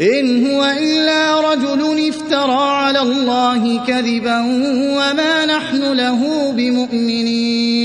إن هو إلا رجل افترى على الله كذبا وما نحن له بمؤمنين.